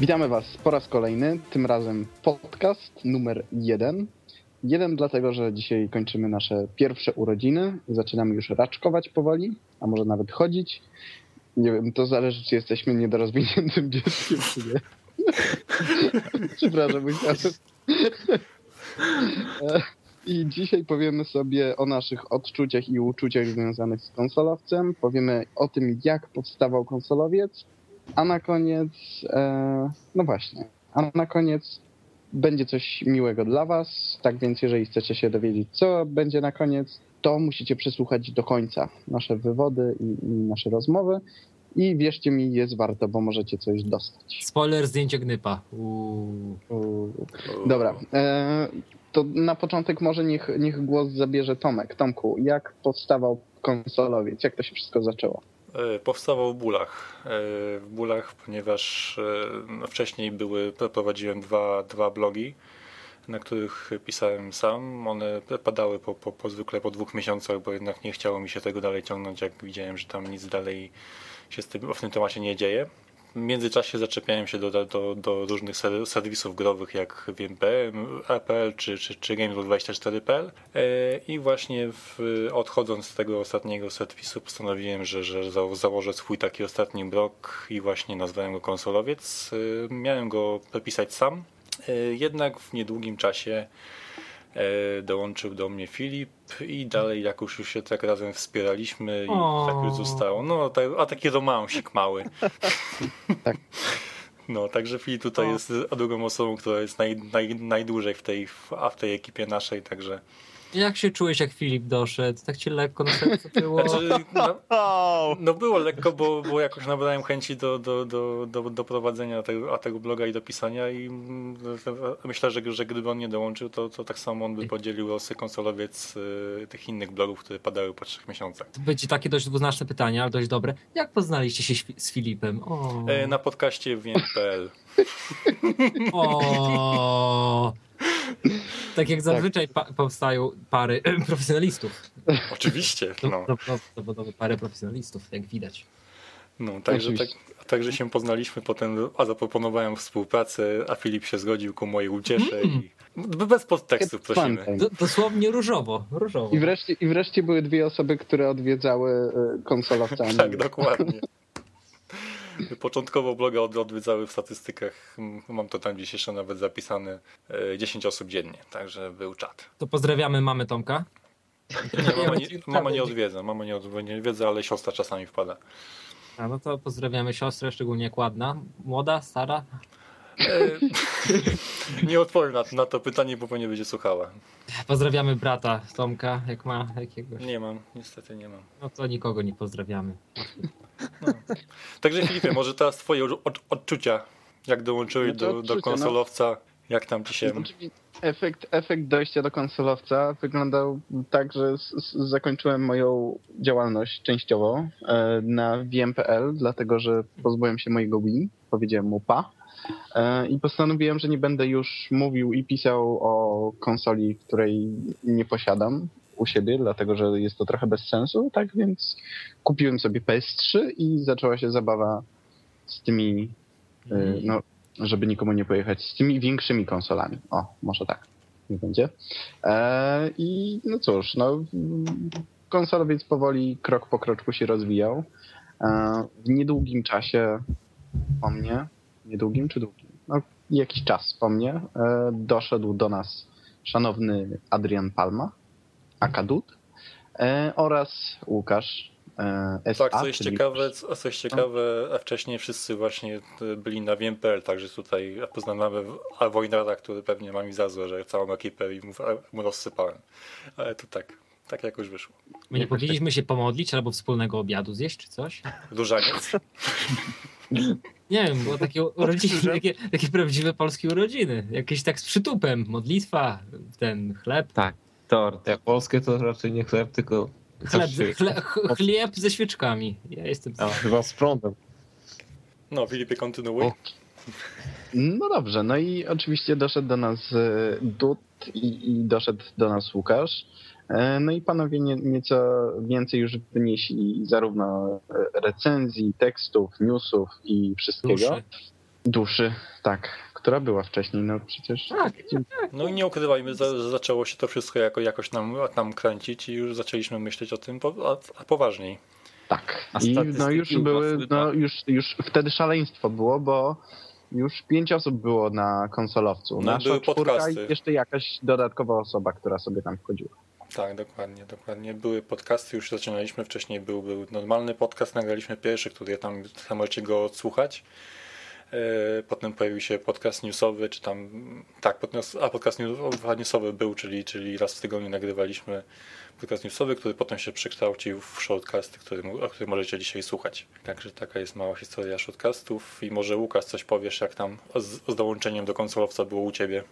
Witamy Was po raz kolejny, tym razem podcast numer jeden. Jeden dlatego, że dzisiaj kończymy nasze pierwsze urodziny, zaczynamy już raczkować powoli, a może nawet chodzić. Nie wiem, to zależy, czy jesteśmy niedorozwiniętym dzieckiem, czy nie. Przepraszam, musiałem. I dzisiaj powiemy sobie o naszych odczuciach i uczuciach związanych z konsolowcem. Powiemy o tym, jak powstawał konsolowiec, a na koniec, e, no właśnie, a na koniec będzie coś miłego dla Was. Tak więc, jeżeli chcecie się dowiedzieć, co będzie na koniec, to musicie przesłuchać do końca nasze wywody i, i nasze rozmowy. I wierzcie mi, jest warto, bo możecie coś dostać. Spoiler, zdjęcie Gnypa. Uuu. Uuu. Dobra, e, to na początek może niech, niech głos zabierze Tomek. Tomku, jak powstawał konsolowiec? Jak to się wszystko zaczęło? E, Powstawał w bólach. E, W bólach, ponieważ e, no, wcześniej były, prowadziłem dwa, dwa blogi, na których pisałem sam. One padały po, po, po zwykle po dwóch miesiącach, bo jednak nie chciało mi się tego dalej ciągnąć, jak widziałem, że tam nic dalej się w tym temacie nie dzieje. Międzyczasie zaczepiałem się do, do, do różnych ser- serwisów growych jak WMP, APL czy, czy, czy Games24.pl E, i właśnie w, odchodząc z tego ostatniego serwisu postanowiłem, że, że za, założę swój taki ostatni blog i właśnie nazwałem go Konsolowiec. E, Miałem go pisać sam, e, jednak w niedługim czasie dołączył do mnie Filip i dalej jak już się tak razem wspieraliśmy i O. tak już zostało. No, a taki romansik mały. Tak. No, także Filip tutaj O. jest drugą osobą, która jest naj, naj, najdłużej w tej, w, a w tej ekipie naszej, także Jak się czułeś, jak Filip doszedł? Tak cię lekko na sercu było? znaczy, no, no było lekko, bo, bo jakoś nabrałem chęci do, do, do, do, do prowadzenia tego, tego bloga i do pisania i mm, myślę, że, że gdyby on nie dołączył, to, to tak samo on by podzielił losy konsolowiec y, tych innych blogów, które padały po trzech miesiącach. To będzie takie dość dwuznaczne pytanie, ale dość dobre. Jak poznaliście się z Filipem? O, E, Na podcaście wiem.pl o. Tak jak zazwyczaj pa- powstają pary profesjonalistów. Oczywiście, No. Zawodowe pary profesjonalistów, jak widać. no także, tak, także się poznaliśmy potem, a zaproponowałem współpracę, a Filip się zgodził ku mojej uciesze i bez podtekstów prosimy. Dosłownie różowo. różowo. I wreszcie, I wreszcie były dwie osoby, które odwiedzały e, konsolowca. Tak, dokładnie. Początkowo bloga od- odwiedzały w statystykach, mam to tam gdzieś jeszcze nawet zapisane, e, 10 osób dziennie, także był czat. To pozdrawiamy mamy Tomka. Nie, mama, nie, mama nie odwiedza, mama nie odwiedza, ale siostra czasami wpada. A no to pozdrawiamy siostrę, szczególnie jak ładna. Młoda, stara? E, nie odpowiem na, na to pytanie, bo pewnie będzie słuchała. Pozdrawiamy brata Tomka, jak ma jakiegoś. Nie mam, niestety nie mam. No to nikogo nie pozdrawiamy. Także Filipie, może teraz twoje od, odczucia, jak dołączyłeś No do, do no. konsolowca, jak tam ci się... Efekt, efekt dojścia do konsolowca wyglądał tak, że s- s- zakończyłem moją działalność częściowo e, na wiem.pl, dlatego że pozbyłem się mojego Wii, powiedziałem mu pa i postanowiłem, że nie będę już mówił i pisał o konsoli, której nie posiadam u siebie, dlatego że jest to trochę bez sensu, tak więc kupiłem sobie PS3 i zaczęła się zabawa z tymi Y, no, żeby nikomu nie pojechać z tymi większymi konsolami. O, może tak. Nie będzie. E, I no cóż, no, konsolowiec powoli, krok po kroczku się rozwijał. E, w niedługim czasie po mnie, niedługim czy długim? No, jakiś czas po mnie e, doszedł do nas szanowny Adrian Palma, Akadut e, oraz Łukasz e, S.A., Tak, co jest czyli- ciekawe, co jest ciekawe, a wcześniej wszyscy właśnie byli na wiem.pl, także tutaj poznamy a Wojnara, który pewnie ma mi za złe, że całą ekipę i mu, mu rozsypałem. Ale to tak, tak jakoś wyszło. My nie powinniśmy się pomodlić albo wspólnego obiadu zjeść czy coś? Różaniec. Nie wiem, było takie urodziny, takie, takie prawdziwe polskie urodziny. Jakieś tak z przytupem, modlitwa, ten chleb. Tak, tort. Jak polskie to raczej nie chleb, tylko Chleb, coś- chle, ch- chleb ze świeczkami. Ja jestem. A, chyba z prądem. No, Filipie, kontynuuj. O. No dobrze, no i oczywiście doszedł do nas e, Dud i, i doszedł do nas Łukasz. E, No i panowie nie, nieco więcej już wynieśli zarówno e, recenzji, tekstów, newsów i wszystkiego. Duszy. duszy, tak, która była wcześniej, no przecież. Tak, No i nie ukrywajmy, za- że zaczęło się to wszystko jako, jakoś nam, nam kręcić i już zaczęliśmy myśleć o tym po, a, a poważniej. Tak. A I no już były, no już, już wtedy szaleństwo było, bo już pięć osób było na konsolowcu. No, Nasza były podcasty. i jeszcze jakaś dodatkowa osoba, która sobie tam wchodziła. Tak, dokładnie, dokładnie. Były podcasty, już zaczynaliśmy wcześniej, był, był normalny podcast, nagraliśmy pierwszy, który tam, tam możecie go odsłuchać. E, Potem pojawił się podcast newsowy, czy tam, tak, podcast, a podcast news- newsowy był, czyli, czyli raz w tygodniu nagrywaliśmy podcast newsowy, który potem się przekształcił w shortcast, który, o którym możecie dzisiaj słuchać. Także taka jest mała historia shortcastów i może Łukasz coś powiesz, jak tam z, z dołączeniem do konsolowca było u Ciebie.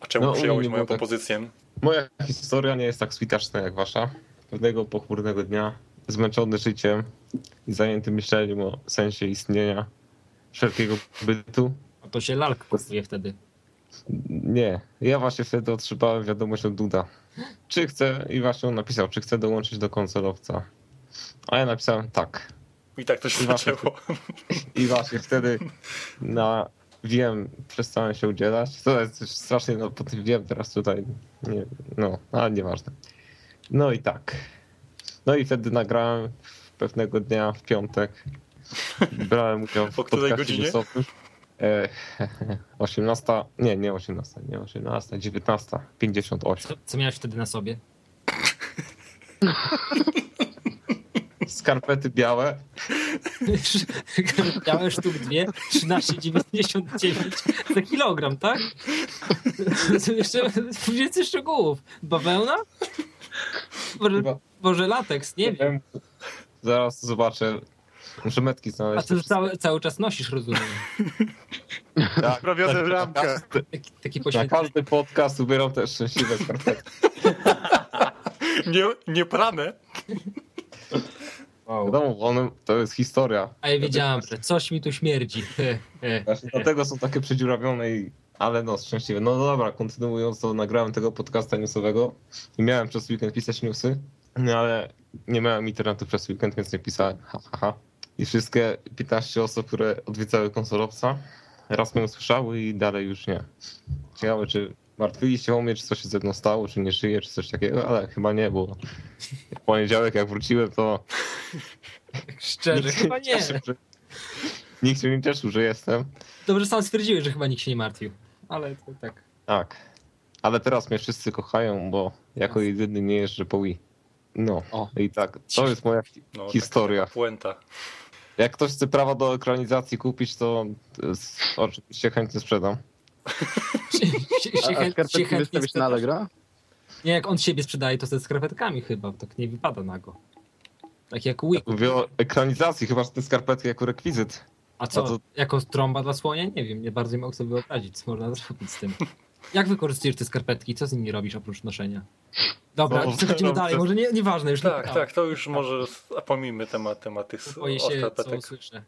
A- czemu No, przyjąłeś moją tak. propozycję? Moja historia nie jest tak switaczna jak wasza. Pewnego pochmurnego dnia, zmęczony życiem i zajęty myśleniem o sensie istnienia wszelkiego bytu, a to się lalka kupuje wtedy. Nie. Ja właśnie wtedy otrzymałem wiadomość od Duda. Czy chcę, i właśnie on napisał, czy chcę dołączyć do konsolowca. A ja napisałem tak. I tak to się I właśnie- zaczęło. I właśnie wtedy na wiem, przestałem się udzielać. To jest strasznie, no po tym wiem teraz tutaj, nie, no, ale nieważne. No i tak. No i wtedy nagrałem pewnego dnia w piątek. Brałem udział w Po której godzinie? E, 18, nie, nie 18, nie 18, 19, 58. Co, co miałeś wtedy na sobie? Skarpety białe, Miałem sztuk dwie, 13,99 za kilogram, tak? Jeszcze więcej szczegółów. Bawełna? Może, może lateks, nie wiem. Zaraz zobaczę. Muszę metki A znaleźć. ty już cały, cały czas nosisz, rozumiem. Tak, Wprawione tak, w ramkę. każdy- Taki, taki Na każdy podcast ubieram też szczęśliwe skarpetki. Nie, nie prane. Wow. Wiadomo, one, to jest historia. A ja wiedziałam, że coś mi tu śmierdzi. Dlatego są takie przedziurawione i... Ale no, szczęśliwe. No dobra, kontynuując, to nagrałem tego podcasta newsowego i miałem przez weekend pisać newsy, no ale nie miałem internetu przez weekend, więc nie pisałem. Ha, ha, ha. I wszystkie 15 osób, które odwiedzały konsolowca, raz mnie usłyszały i dalej już nie. Ciekawe, czy martwili się o mnie, czy coś się ze mną stało, czy nie żyję, czy coś takiego, ale chyba nie, bo w poniedziałek jak wróciłem, to Szczerze, chyba nie. cieszył, że- Nikt się nie cieszył, że jestem. Dobrze sam stwierdziłeś, że chyba nikt się nie martwił. Ale to tak. Tak. Ale teraz mnie wszyscy kochają, bo jako jedyny nie jeżdżę po Wii. No, O. i tak, to jest moja hi- No, historia. taka Puenta. Jak ktoś chce prawa do ekranizacji kupić, to oczywiście chętnie sprzedam. A, skarpetki chętnie wystawisz na. Allegro? Nie, jak on siebie sprzedaje, to ze skarpetkami chyba. Tak nie wypada nago. Tak jak Wii. Mówię o ekranizacji, chyba że te skarpetki jako rekwizyt. A co, A to- jako trąba dla słonia? Nie wiem, nie bardzo nie mogę sobie wyobrazić, co można zrobić z tym. Jak wykorzystujesz te skarpetki? Co z nimi robisz oprócz noszenia? Dobra, No, przechodzimy no, dalej, to- może nie, nieważne już. nie Tak, pytałem. tak, to już może a pomijmy temat, temat tych Boję się, co skarpetek. usłyszę.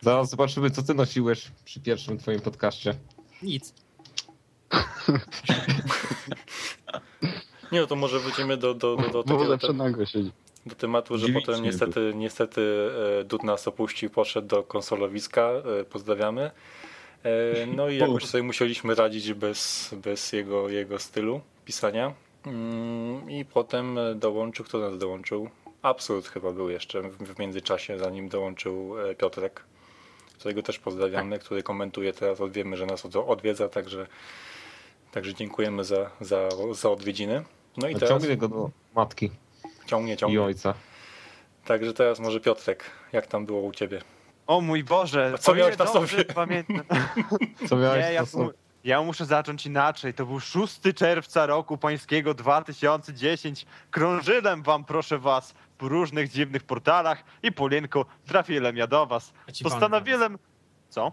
Zaraz zobaczymy, co ty nosiłeś przy pierwszym twoim podcaście. Nic. Nie, no to może wrócimy do, do, do, do, Bo takiego, zawsze nago siedzi. do tematu, że potem nie niestety, niestety e, Dud nas opuścił, poszedł do konsolowiska, e, pozdrawiamy. E, No i jakoś sobie musieliśmy radzić bez, bez jego, jego stylu pisania. Mm, I potem dołączył, kto nas dołączył? Absurd chyba był jeszcze w, międzyczasie, zanim dołączył e, Piotrek, którego też pozdrawiamy, który komentuje teraz, wiemy, że nas od- odwiedza, także, także dziękujemy za, za, za odwiedziny. No i teraz Ciągnę go do matki ciągnie, i ciągnie. ojca. Także teraz może Piotrek, jak tam było u ciebie? O mój Boże, co miałeś na sobie? Pamiętam. Co miałeś Nie, ja, na sobie? ja muszę zacząć inaczej. To był 6 czerwca roku pańskiego 2010. Krążyłem wam, proszę was, po różnych dziwnych portalach i Polienko, trafiłem ja do was. Postanowiłem... Co?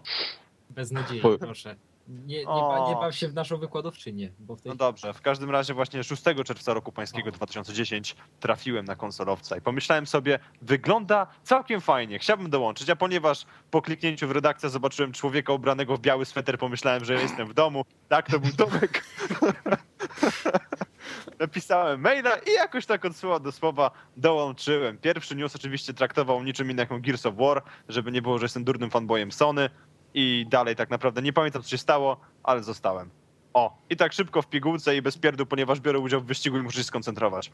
Bez nadziei, Po- proszę. Nie, nie, ba, nie baw się w naszą wykładowczynię, bo w tej No dobrze, w każdym razie właśnie 6 czerwca roku pańskiego 2010 trafiłem na konsolowca i pomyślałem sobie, wygląda całkiem fajnie, chciałbym dołączyć, a ponieważ po kliknięciu w redakcję zobaczyłem człowieka ubranego w biały sweter, pomyślałem, że jestem w domu. Tak, to był Tomek. Napisałem maila i jakoś tak od słowa do słowa dołączyłem. Pierwszy news oczywiście traktował niczym innym jak Gears of War, żeby nie było, że jestem durnym fanboyem Sony. I dalej tak naprawdę nie pamiętam, co się stało, ale zostałem. O, i tak szybko w pigułce i bez pierdół, ponieważ biorę udział w wyścigu i muszę się skoncentrować.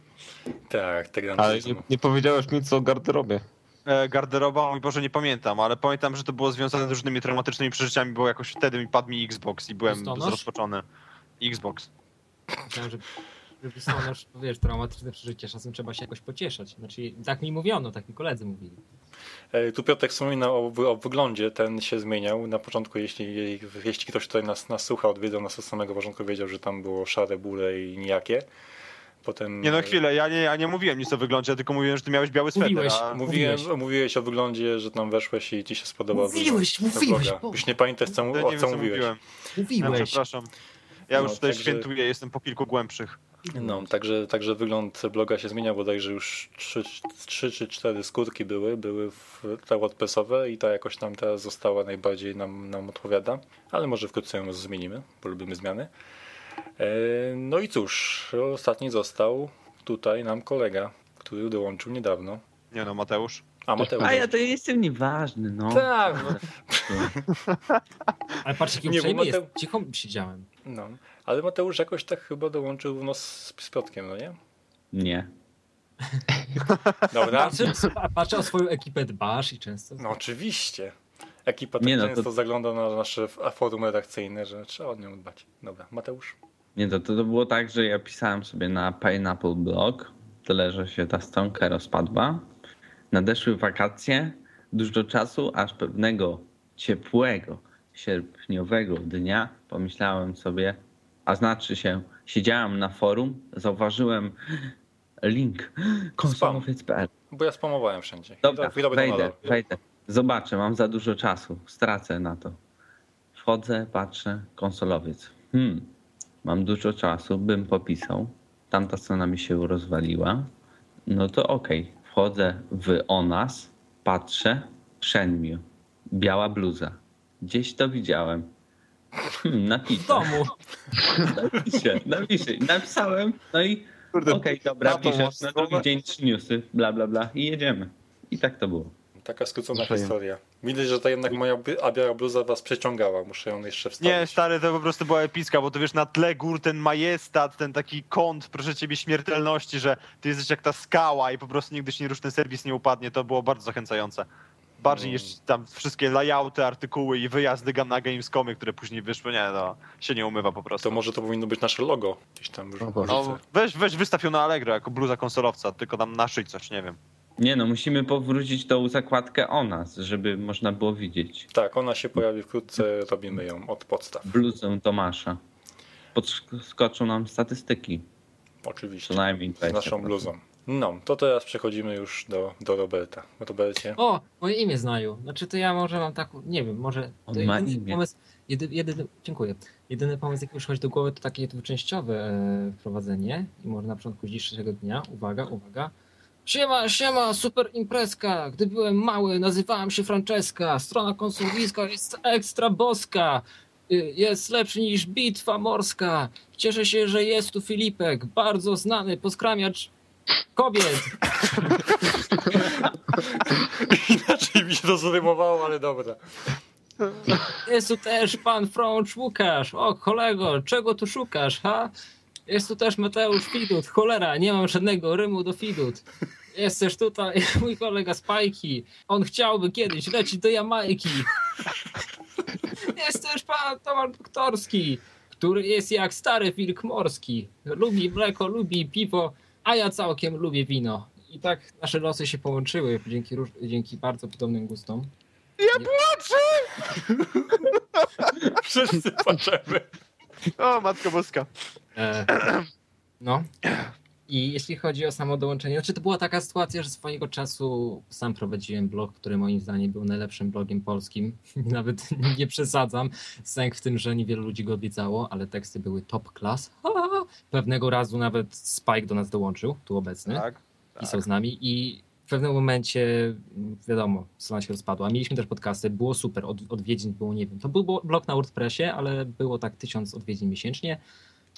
Tak, Gran Ale nie, nie powiedziałeś nic o garderobie. E, garderoba, mój Boże, nie pamiętam, ale pamiętam, że to było związane z różnymi traumatycznymi przeżyciami, bo jakoś wtedy mi padł mi Xbox i byłem Listonosz? zrozpaczony. Xbox. Myślałem, że że listonosz, wiesz, traumatyczne przeżycie, czasem trzeba się jakoś pocieszać. Znaczy, tak mi mówiono, tak mi koledzy mówili. E, Tu Piotrek wspominał o, o wyglądzie, ten się zmieniał. Na początku, jeśli, jeśli ktoś tutaj nas, nas słuchał, odwiedzał nas od samego początku, wiedział, że tam było szare bóle i nijakie. Potem Nie no e, chwilę, ja nie, ja nie mówiłem nic o wyglądzie, ja tylko mówiłem, że ty miałeś biały sweter. Mówiłeś. A... Mówiłem, Mówiłeś. mówiłeś o wyglądzie, że tam weszłeś i ci się spodobał Mówiłeś, wygląd mówiłeś, bo- Już nie pamiętasz, co, Ja o wiem, co co mówiłeś. mówiłem. Ja Mówiłeś. przepraszam. Ja już No, tutaj także- świętuję, jestem po kilku głębszych. No, także, także wygląd bloga się zmieniał, bodajże już 3 czy 4 skórki były, były w, te WordPressowe i ta jakoś tam teraz została najbardziej nam, nam odpowiada, ale może wkrótce ją zmienimy, bo lubimy zmiany. E, no i cóż, ostatni został tutaj nam kolega, który dołączył niedawno. Nie no, Mateusz. A Mateusz. A ja to jestem nieważny, no. Tak, no, Ale patrz, jaki Nie, uprzejmy jest. Mateu- Cicho siedziałem. no. Ale Mateusz jakoś tak chyba dołączył no, z, z Piotkiem, no nie? Nie. Dobra. Patrzę, patrzę o swoją ekipę dbasz i często... No oczywiście. Ekipa tak Nie no, to- często zagląda na nasze forum redakcyjne, że trzeba o nią dbać. Dobra, Mateusz. Nie, to, to było tak, że ja pisałem sobie na Pineapple Blog, tyle, że się ta stronka rozpadła. Nadeszły wakacje, dużo czasu, aż pewnego ciepłego, sierpniowego dnia pomyślałem sobie, a znaczy się, siedziałem na forum, zauważyłem link konsolowiec.pl. Bo ja spamowałem wszędzie. Dobra, I to wejdę, nadal. wejdę. Zobaczę, mam za dużo czasu, stracę na to. Wchodzę, patrzę, konsolowiec. Hmm, mam dużo czasu, bym popisał. Tamta strona mi się rozwaliła. No to okej, wchodzę w o nas, patrzę, Shenmue, biała bluza. Gdzieś to widziałem. Hmm, W napiszę, domu. napiszę, napiszę. Napisałem, no i okej, dobra, na to piszesz, na drugi dzień trzy newsy, bla, bla, bla i jedziemy. I tak to było. Taka skrócona Muszę historia. Widać, że ta jednak moja biała bluza was przeciągała. Muszę ją jeszcze wstawić. Nie, stary, to po prostu była epicka, bo to wiesz, na tle gór ten majestat, ten taki kąt, proszę ciebie, śmiertelności, że ty jesteś jak ta skała i po prostu nigdy się nie rusz, ten serwis nie upadnie, to było bardzo zachęcające. Bardziej Mm. niż tam wszystkie layouty, artykuły i wyjazdy gam- na Gamescomie, które później wyszły, nie no, się nie umywa po prostu. To może to powinno być nasze logo. Gdzieś tam już O Boże. No, weź, weź wystaw ją na Allegro jako bluza konsolowca, tylko tam naszyj coś, nie wiem. Nie no, musimy powrócić tą zakładkę o nas, żeby można było widzieć. Tak, ona się pojawi wkrótce, robimy ją od podstaw. Bluzę Tomasza. Podskoczą nam statystyki, co Oczywiście. najmniej Z naszą 20%. bluzą. No, to teraz przechodzimy już do, do Roberta. Robercie. O, moje imię znają. Znaczy to ja może mam taką, nie wiem, może... On to ma jedyny imię. Pomysł, jedy, jedyny, dziękuję. Jedyny pomysł, jaki przychodzi do głowy, to takie dwuczęściowe e, wprowadzenie. I może na początku dzisiejszego dnia, uwaga, uwaga. Siema, siema, super imprezka. Gdy byłem mały, nazywałem się Franceska. Strona konsolowiska jest ekstra boska. Y, Jest lepszy niż bitwa morska. Cieszę się, że jest tu Filipek, bardzo znany poskramiacz kobiet. Inaczej mi się to zrymowało, ale dobra. Jest tu też pan Frącz Łukasz. O, kolego, czego tu szukasz, ha? Jest tu też Mateusz Fidut. Cholera, nie mam żadnego rymu do Fidut. Jest też tutaj mój kolega Spajki. On chciałby kiedyś lecieć do Jamajki. Jest też pan Tomasz Doktorski, który jest jak stary wilk morski. Lubi mleko, lubi piwo, a ja całkiem lubię wino. I tak nasze losy się połączyły dzięki, róż- dzięki bardzo podobnym gustom. Wszyscy płaczemy. O, Matko Boska. E, no. I jeśli chodzi o samo dołączenie, znaczy to była taka sytuacja, że swojego czasu sam prowadziłem blog, który moim zdaniem był najlepszym blogiem polskim. Nawet nie przesadzam. Sęk w tym, że niewielu ludzi go odwiedzało, ale teksty były top class. Pewnego razu nawet Spike do nas dołączył, tu obecny, Tak. pisał z nami i w pewnym momencie, wiadomo, strona się rozpadła. Mieliśmy też podcasty, było super, od, odwiedzin było, nie wiem, to był blog na WordPressie, ale było tak tysiąc odwiedzin miesięcznie.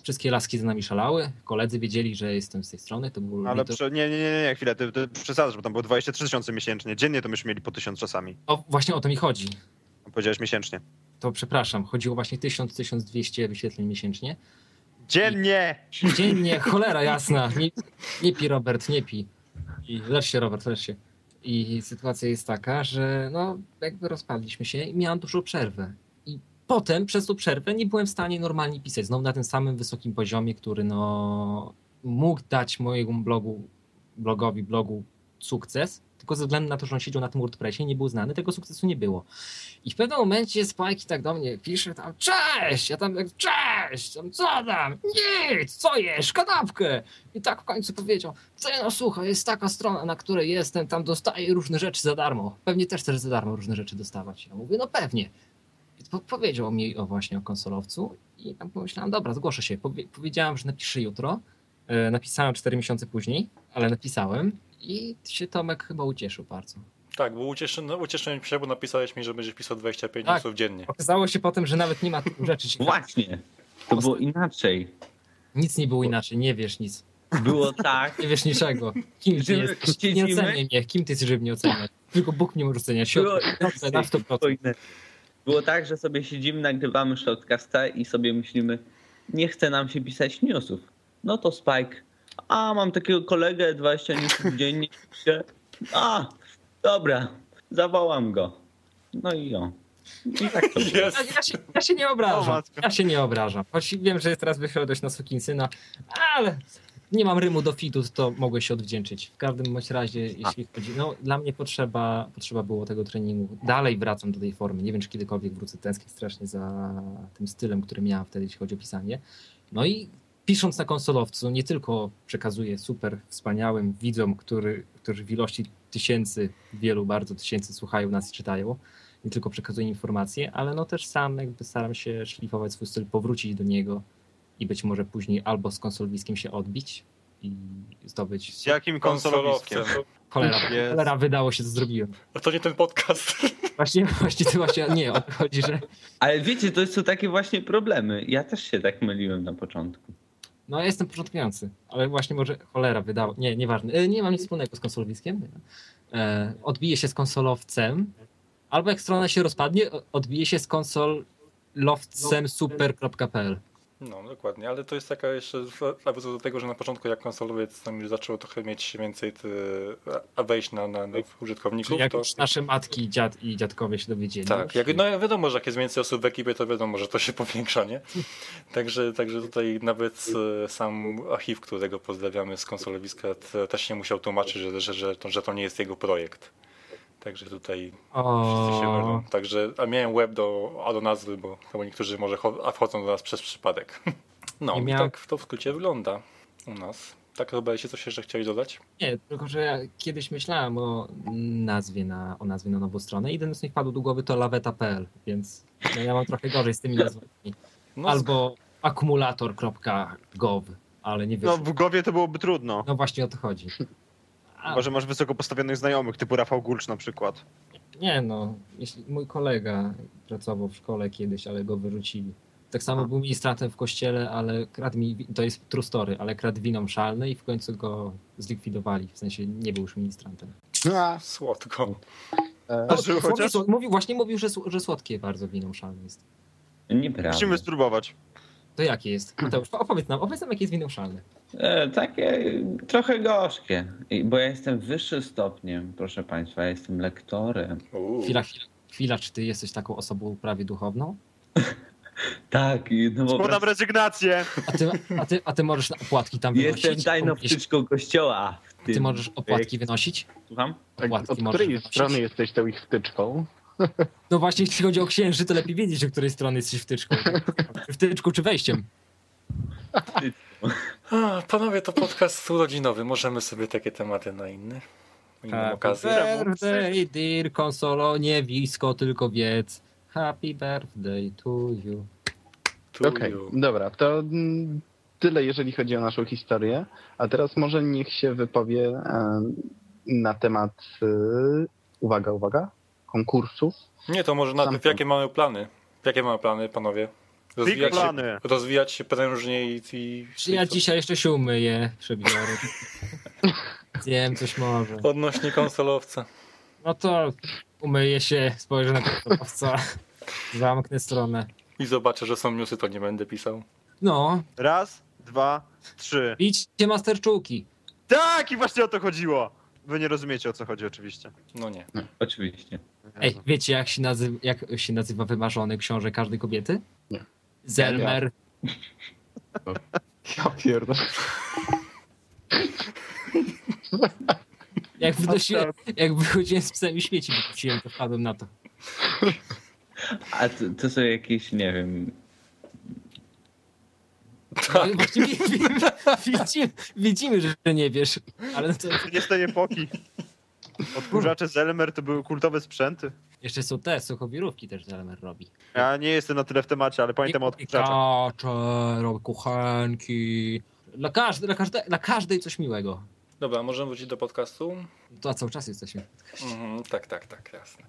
Wszystkie laski za nami szalały, koledzy wiedzieli, że jestem z tej strony, to było... Ale prze, nie, nie, nie, nie, chwilę, ty, ty przesadzasz, bo tam było 23 tysiące miesięcznie, dziennie to myśmy mieli po tysiąc czasami. o, właśnie o to mi chodzi. Powiedziałeś miesięcznie. To przepraszam, chodziło właśnie 1000-1200 wyświetleń miesięcznie. Dziennie! Dziennie, cholera jasna. Nie, nie pi Robert, nie pi. I lecz się Robert, lecz się. I sytuacja jest taka, że no jakby rozpadliśmy się i miałam dużą przerwę. Potem przez tą przerwę nie byłem w stanie normalnie pisać. Znowu na tym samym wysokim poziomie, który no mógł dać mojemu blogu, blogowi, blogu sukces, tylko ze względu na to, że on siedział na tym WordPressie, nie był znany, tego sukcesu nie było. I w pewnym momencie Spike tak do mnie pisze tam, cześć, ja tam tak, cześć, tam co tam, nic, co jesz, kanapkę. I tak w końcu powiedział, co no słuchaj, jest taka strona, na której jestem, tam dostaję różne rzeczy za darmo. Pewnie też chcesz za darmo różne rzeczy dostawać. Ja mówię, no pewnie. Powiedział mi o właśnie o konsolowcu i tam pomyślałem, dobra, zgłoszę się. Powie powiedziałem, że napiszę jutro. E, napisałem 4 miesiące później, ale napisałem i się Tomek chyba ucieszył bardzo. Tak, bo ucieszy, no, ucieszyłem się, bo napisałeś mi, że będziesz pisał 25 Tak. newsów dziennie. Okazało się potem, że nawet nie ma tych rzeczy. ciekawych. Właśnie. To było inaczej. Nic nie było inaczej, nie wiesz nic. Było tak, Nie wiesz niczego. Kim ty jesteś? Nie oceniaj mnie. Kim ty jesteś, żeby mnie oceniać? Tylko Bóg mnie może oceniać. Było Dobrze, na 100%. Było tak, że sobie siedzimy, nagrywamy shortcasta i sobie myślimy, nie chce nam się pisać newsów. No to Spike, a mam takiego kolegę, 20 newsów dziennie. A, dobra, zawołam go. No i o. I tak to. Jest. Ja, ja, się, ja się nie obrażam. Ja się nie obrażam. Choć wiem, że teraz wyszedłeś na sukinsyna, ale nie mam rymu do fitu, to mogłeś się odwdzięczyć. W każdym bądź razie, jeśli chodzi. No, dla mnie potrzeba, potrzeba było tego treningu. Dalej wracam do tej formy. Nie wiem, czy kiedykolwiek wrócę. Tęsknię strasznie za tym stylem, który miałem wtedy, jeśli chodzi o pisanie. No i pisząc na konsolowcu, nie tylko przekazuję super wspaniałym widzom, który, którzy w ilości tysięcy, wielu bardzo tysięcy słuchają nas i czytają, nie tylko przekazuję informacje, ale no też sam jakby staram się szlifować swój styl, powrócić do niego i być może później albo z konsolowiskiem się odbić i zdobyć. Z jakim konsolowiskiem? Cholera, Jest. cholera wydało się, co zrobiłem. A to nie ten podcast. Właśnie, właśnie, to właśnie, nie, o to chodzi, że Ale wiecie, to są takie właśnie problemy. Ja też się tak myliłem na początku. no ja jestem początkujący, ale właśnie może cholera wydało, nie, nieważne, E, nie mam nic wspólnego z konsolowiskiem, e, odbije się z konsolowcem, albo jak strona się rozpadnie, odbije się z konsolowcem super.pl. No, dokładnie, ale to jest taka jeszcze nawiązuje do tego, że na początku jak konsolowiec tam już zaczął trochę mieć więcej ty, a wejść na, na, na użytkowników, Czyli jak to już nasze matki dziad i dziadkowie się dowiedzieli. tak, jak, no wiadomo, że jak jest więcej osób w ekipie, to wiadomo, że to się powiększa, nie? Także, także tutaj nawet e, sam Achiw, którego pozdrawiamy z konsolowiska, też się musiał tłumaczyć, że, że, że, to, że to nie jest jego projekt. Także tutaj wszyscy się O, mylą. Także, a miałem web do, a do nazwy, bo chyba niektórzy może a wchodzą do nas przez przypadek. No, I i miałem- tak to w skrócie wygląda u nas. Tak chyba się coś jeszcze chciałeś dodać? nie, tylko że ja kiedyś myślałem o nazwie na, o nazwie na nową stronę. Jeden z nich padł do głowy to laweta.pl, więc no ja mam trochę gorzej z tymi nazwami. No, Albo akumulator.gov, ale nie No wiem. w głowie to byłoby trudno. No właśnie o to chodzi. A, Chyba, że masz wysoko postawionych znajomych, typu Rafał Gulcz na przykład. nie no, jeśli mój kolega pracował w szkole kiedyś, ale go wyrzucili. Tak samo był ministrantem w kościele, ale kradł mi, to jest true story, ale kradł wino mszalne i w końcu go zlikwidowali. W sensie nie był już ministrantem. A, słodko. e, A chociaż? mówił, właśnie mówił, że, że słodkie bardzo wino mszalne jest. Nieprawda. Musimy spróbować. To jakie jest? Mateusz, opowiedz nam, opowiedz nam, jakie jest wino mszalne. E, takie trochę gorzkie, I- bo ja jestem wyższym stopniem, proszę państwa, ja jestem lektorem. Chwila, chwila, chwila, czy ty jesteś taką osobą prawie duchowną? Tak, i no bo Składam rezygnację. A ty, a ty, a ty możesz opłatki tam wynosić? jestem tajną wtyczką kościoła. w Ty możesz opłatki wynosić? Słucham? tak, Opłatki od której wynosić? strony jesteś tą ich wtyczką? No właśnie, jeśli chodzi o księży, to lepiej wiedzieć, o której stronie jesteś wtyczką. Czy Wtyczką czy wejściem. A, panowie, to podcast urodzinowy. Możemy sobie takie tematy na inne. Inną okazję. birthday, dear konsolo, nie wisko, tylko wiedz. Happy birthday to you. Okej, you. dobra, to mm, tyle jeżeli chodzi o naszą historię. A teraz może niech się wypowie na temat, e, uwaga, uwaga, konkursów. Nie, to może najpierw jakie mamy plany? Jakie mamy plany, panowie? Big Rozwijać się, plany. rozwijać się prężnie i... i Czy ja dzisiaj jeszcze się umyję, przebiorę. Wiem, coś może. Odnośnie konsolowca. No to Umyję się, spojrzę na konsolowca, zamknę stronę. I zobaczę, że są newsy, to nie będę pisał. No, Raz, dwa, trzy. idźcie masterczuki. Tak, i właśnie o to chodziło. Wy nie rozumiecie o co chodzi oczywiście. No nie. Oczywiście. Ej, wiecie jak się, nazywa, jak się nazywa wymarzony książę każdej kobiety? Nie. Zelmer. Ja pierdolę. Jak, wynosiłem, jak wychodziłem z psem i śmieci to wpadłem na to. A to, to są jakieś, nie wiem, No, właśnie wi- wi- widzimy, widzimy, że nie wiesz, ale no to Nie z tej epoki. Odkurzacze Zelmer to były kultowe sprzęty. Jeszcze są te suchowirówki też Zelmer robi. Ja nie jestem na tyle w temacie, ale pamiętam o odkurzaczach. Kacze, robi kuchenki. Dla, każde, dla, każde, dla każdej coś miłego. Dobra, możemy wrócić do podcastu? To cały czas jesteśmy. Mhm, tak, tak, tak, jasne.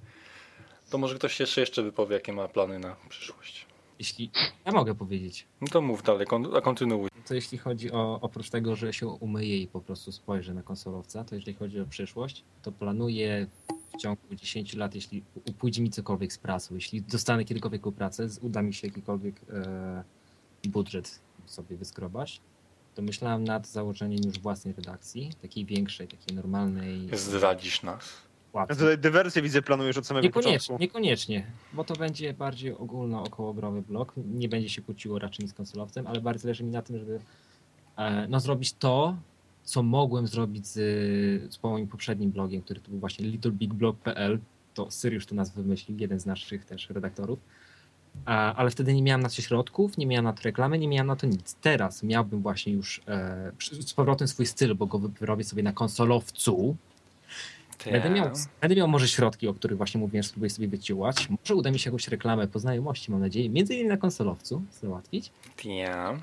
To może ktoś jeszcze, jeszcze wypowie, jakie ma plany na przyszłość. Jeśli. Ja mogę powiedzieć. No to mów dalej, kon- a kontynuuj. To jeśli chodzi o, oprócz tego, że się umyję i po prostu spojrzę na konsolowca, to jeżeli chodzi o przyszłość, to planuję w ciągu 10 lat, jeśli pójdzie mi cokolwiek z pracą, jeśli dostanę kiedykolwiek pracę, uda mi się jakikolwiek e, budżet sobie wyskrobać, to myślałem nad założeniem już własnej redakcji, takiej większej, takiej normalnej, Zdradzisz nas. Ja łatwej. tutaj dywersję widzę, planujesz od samego Niekoniecznie, początku. niekoniecznie, bo to będzie bardziej ogólno okołogrowy blok. Nie będzie się kłóciło raczej z konsolowcem, ale bardzo zależy mi na tym, żeby e, no, zrobić to, co mogłem zrobić z, z moim poprzednim blogiem, który to był właśnie littleBigBlog.pl. To Syriusz to nas wymyślił, jeden z naszych też redaktorów. A, ale wtedy nie miałem na to środków, nie miałem na to reklamy, nie miałem na to nic. Teraz miałbym właśnie już e, z powrotem swój styl, bo go wyrobię sobie na konsolowcu. Będę miał, będę miał może środki, o których właśnie mówiłem, spróbuję sobie wyciułać. Może uda mi się jakąś reklamę po znajomości, mam nadzieję, między innymi na konsolowcu załatwić. Ja.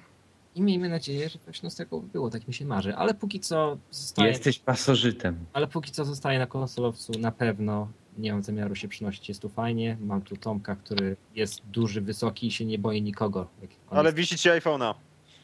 I miejmy nadzieję, że coś no z tego by było, tak mi się marzy. Ale póki co zostaje, jesteś pasożytem. ale póki co zostaje na konsolowcu na pewno. Nie mam zamiaru się przynosić, jest tu fajnie. Mam tu Tomka, który jest duży, wysoki i się nie boi nikogo. Ale jest. wisi ci iPhone'a.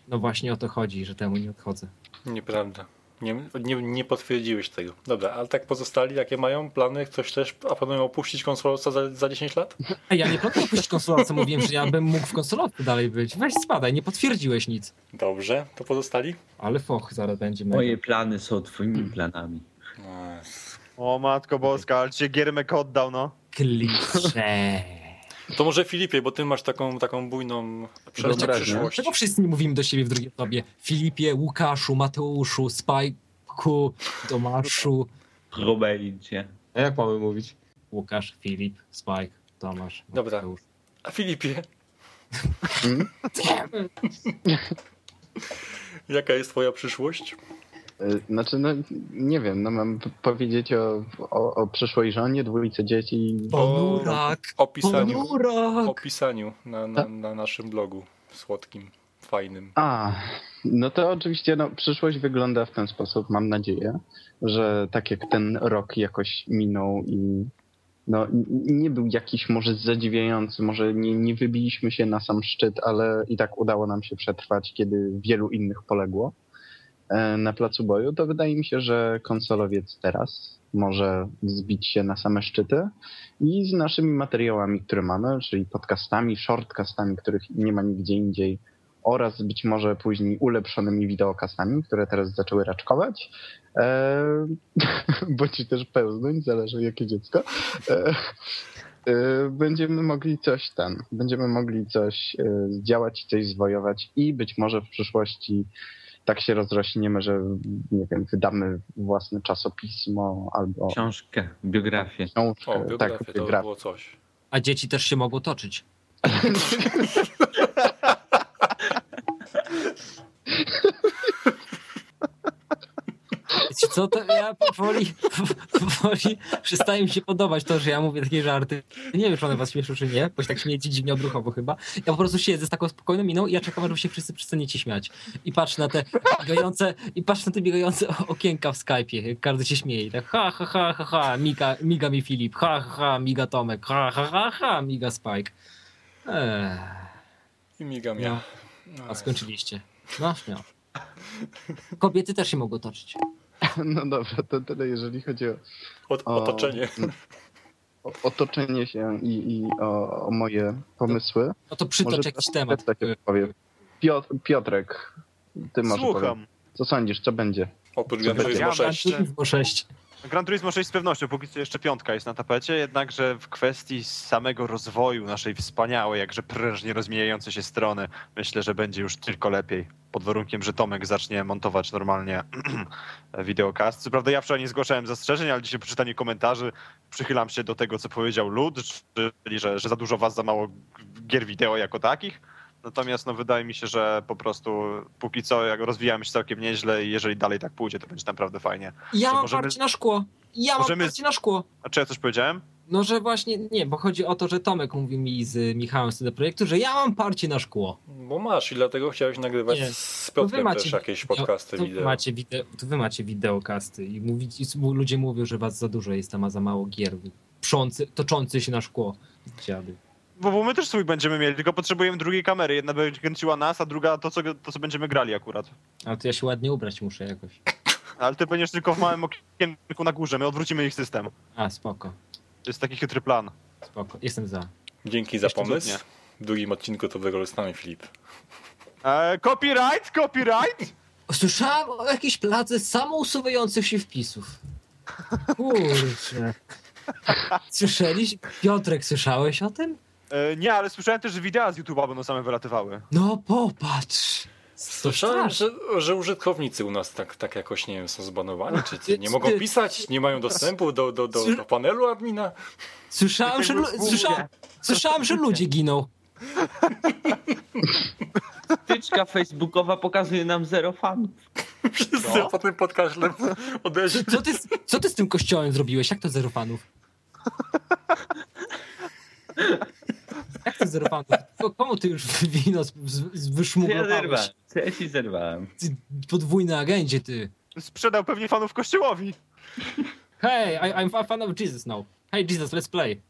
No właśnie o to chodzi, że temu nie odchodzę. Nieprawda. Nie, nie, nie potwierdziłeś tego. Dobra, ale tak pozostali, jakie mają plany? Ktoś też a planują opuścić konsolowca za, za 10 lat? Ej, ja nie planuję opuścić konsolowca, mówiłem, że ja bym mógł w konsolowcu dalej być. Weź spadaj, nie potwierdziłeś nic. Dobrze, to pozostali? Ale foch, zaraz będzie mega. Moje plany są twoimi planami. No, jest. O matko boska, ale cię Giermek oddał, no. Klisze. To może Filipie, bo ty masz taką, taką bujną przyszłość. Czego wszyscy nie mówimy do siebie w drugiej osobie? Filipie, Łukaszu, Mateuszu, Spajku, Tomaszu. Robercie. A jak mamy mówić? Łukasz, Filip, Spike, Tomasz, Dobra. Mateusz. A Filipie, jaka jest twoja przyszłość? Y, Znaczy, no nie wiem, no mam powiedzieć o, o, o przyszłej żonie, dwójce dzieci. Ponurak, Opisaniu, ponurak. opisaniu na, na, na naszym blogu słodkim, fajnym. A, no to oczywiście no, przyszłość wygląda w ten sposób, mam nadzieję, że tak jak ten rok jakoś minął i no, nie był jakiś może zadziwiający, może nie, nie wybiliśmy się na sam szczyt, ale i tak udało nam się przetrwać, kiedy wielu innych poległo na placu boju, to wydaje mi się, że konsolowiec teraz może zbić się na same szczyty i z naszymi materiałami, które mamy, czyli podcastami, shortcastami, których nie ma nigdzie indziej, oraz być może później ulepszonymi wideokastami, które teraz zaczęły raczkować, e, bądź też pełznąć, zależy jakie dziecko, e, e, będziemy mogli coś ten, będziemy mogli coś e, zdziałać, coś zwojować i być może w przyszłości tak się rozrośniemy, że nie wiem, wydamy własne czasopismo albo Książkę, biografię. książkę. O, biografię, tak, to by biografię. było coś. A dzieci też się mogą toczyć. Co to ja powoli, powoli przestaje mi się podobać to, że ja mówię takie żarty. Nie wiem, czy one was śmieszą, czy nie, bo się tak śmiejecie dziwnie odruchowo chyba. Ja po prostu siedzę z taką spokojną miną i ja czekam, aż się wszyscy przestaniecie śmiać. I patrzę na te biegające, i patrzę na te biegające okienka w Skype'ie, jak każdy się śmieje. Tak ha, ha, ha, ha, ha, miga, miga mi Filip, ha, ha, ha, miga Tomek, ha, ha, ha, ha, miga Spike. Eee, I migam No. ja. No, a skończyliście. No, śmiało. Kobiety też się mogą toczyć. No dobra, to tyle jeżeli chodzi o O, otoczenie. o otoczenie się i, i o, o moje pomysły. No to przytocz Może jakiś temat. Piotrek się wypowie. Piotr, Piotrek, ty może Słucham. powiedz. Co sądzisz, co będzie? Oprócz Ja 6. myślę- Turismo 6. Gran Turismo 6 z pewnością, póki co jeszcze piątka jest na tapecie, jednakże w kwestii samego rozwoju naszej wspaniałej, jakże prężnie rozwijającej się strony, myślę, że będzie już tylko lepiej. Pod warunkiem, że Tomek zacznie montować normalnie wideokast. Co prawda ja wczoraj nie zgłaszałem zastrzeżeń, ale dzisiaj po czytaniu komentarzy przychylam się do tego, co powiedział Lud, czyli że, że za dużo was, za mało gier wideo jako takich. Natomiast no, wydaje mi się, że po prostu póki co jak rozwijamy się całkiem nieźle i jeżeli dalej tak pójdzie, to będzie naprawdę fajnie. Ja To mam możemy- parcie na szkło. Ja możemy mam parcie na szkło. A czy ja coś powiedziałem? No, że właśnie, nie, bo chodzi o to, że Tomek mówił mi z Michałem z tego projektu, że ja mam parcie na szkło. Bo masz i dlatego chciałeś nagrywać Nie. z Piotrem macie też jakieś wideo- podcasty to wideo. Macie wideo, to wy macie wideokasty i i ludzie mówią, że was za dużo jest tam, a za mało gier. Przący, toczący się na szkło. Dziady. Bo, bo my też swój będziemy mieli, tylko potrzebujemy drugiej kamery. Jedna będzie kręciła nas, a druga to, co, to, co będziemy grali akurat. Ale to ja się ładnie ubrać muszę jakoś. Ale ty będziesz tylko w małym okienku na górze, my odwrócimy ich system. A, spoko, To jest taki chytry plan. spoko. Jestem za. Dzięki za Jeszcze pomysł. trudnie. W drugim odcinku to wykorzystamy, Filip. E, copyright, copyright! Słyszałem o jakiejś pladze samousuwających się wpisów. Kurczę. Słyszeliś? Piotrek, słyszałeś o tym? E, nie, ale słyszałem też, że wideo z YouTube'a będą same wylatywały. No popatrz. Słyszałem, że, że użytkownicy u nas tak, tak jakoś, nie wiem, są zbanowani, czy nie mogą pisać, nie mają dostępu do, do, do, do panelu admina. Słyszałem, że, słyszałem, słyszałem, że ludzie giną. Tyczka facebookowa pokazuje nam zero fanów. Wszyscy po tym podkaźlem odeszli. Co ty, z- co ty z tym kościołem zrobiłeś? Jak to zero fanów? Fanów? Ko- Komu ty już wino wyszmuglowałeś? ja ci zerwałem? Ty podwójny agencie, ty. Sprzedał pewnie fanów kościołowi. Hey, I, I'm a fan of Jesus now. Hey, Jesus, let's play.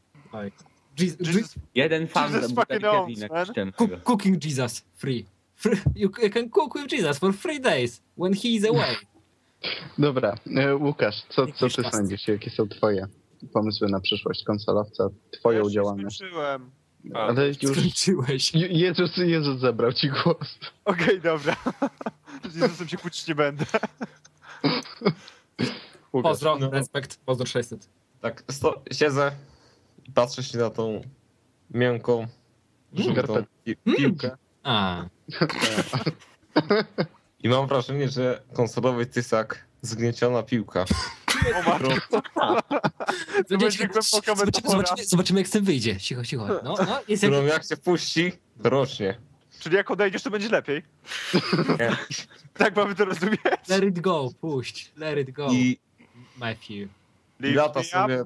Like, Jesus, Jesus, Jeden fan Jesus fucking cook, cooking Jesus, free. free. You can cook with Jesus for three days when he is away. Dobra, e, Łukasz, co, co ty sądzisz? Jakie są twoje pomysły na przyszłość konsolowca, twoją ja działalność? skończyłem. A, Ale już Skończyłeś. Je- Jezus, Jezus zabrał ci głos. Okej, dobra. Z Jezusem się kłócić nie będę. Pozdro, no. respekt, pozdro 600. Tak, sto, siedzę i patrzę się na tą miękką, żółtą Skarpetę. pi- piłkę A, i mam wrażenie, że konsolowy tysak zgnieciona piłka. Zobaczymy, zobaczymy, zobaczymy, jak z tym wyjdzie. Cicho, cicho. No, no, jest którą jak... jak się puści, to rośnie. Czyli jak odejdziesz, to będzie lepiej. Nie. Tak mamy to rozumieć. Let it go, puść. Let it go, I, Matthew. i lata up. sobie,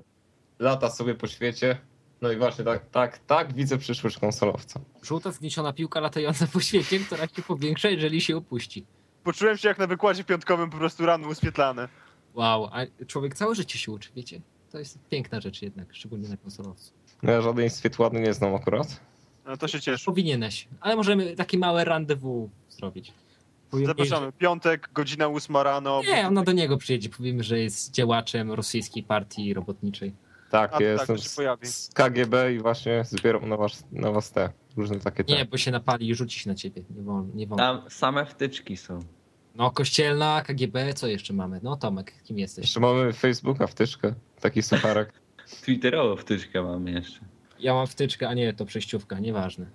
lata sobie po świecie. No i właśnie tak, tak, tak widzę przyszłość konsolowca. Żółta zgnieciona piłka latająca po świecie, która się powiększa, jeżeli się opuści. Poczułem się jak na wykładzie piątkowym, po prostu rano uświetlany. Wow, a człowiek całe życie się uczy, wiecie? To jest piękna rzecz jednak, szczególnie na konsolowcu. No ja żaden świetłany nie znam akurat. No to się cieszę. Powinieneś, ale możemy takie małe rendezvous zrobić. Powiemy jej, Zapraszamy. Piątek, godzina ósma rano. Nie, ona do niego przyjedzie, powiemy, że jest działaczem rosyjskiej partii robotniczej. Tak, A, ja tak, jestem się z, z KGB i właśnie zbieram na was, na was te różne takie te. Nie, bo się napali i rzuci się na ciebie. Nie wolno. Nie wolno. Tam same wtyczki są. No, kościelna, KGB, co jeszcze mamy? No, Tomek, kim jesteś? Jeszcze mamy Facebooka, wtyczkę, taki sucharek. Twitterową wtyczkę mamy jeszcze. Ja mam wtyczkę, a nie, to przejściówka, nieważne.